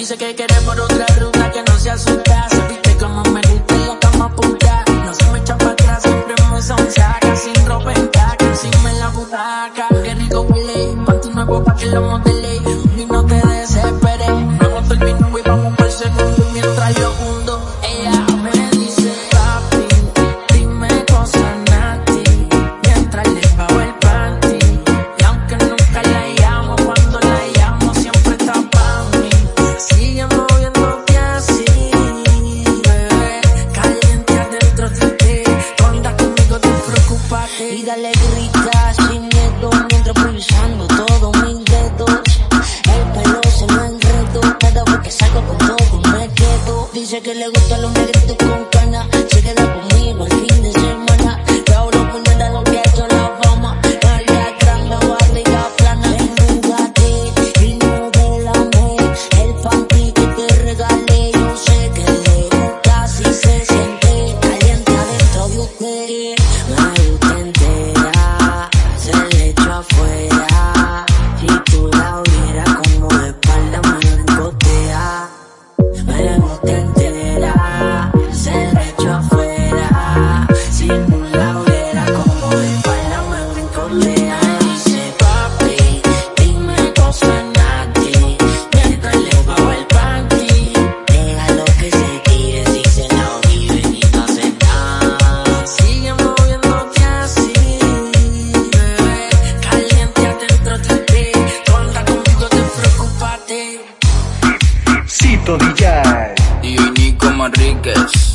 Dice que quiere por otra ruta que no se asusta. Se viste como me gusta la cama puta. No se me echa para atrás, siempre me sonsaca. Sin ropa en encima en la butaca. Qué rico huele, panty nuevo pa' que lo modele. Y dale grita sin miedo mientras pulsando todos mis dedos. El pelo se me enredó cada vez que salgo con todo me quedo. Dice que le gustan los negritos con cana, se queda conmigo Manríquez.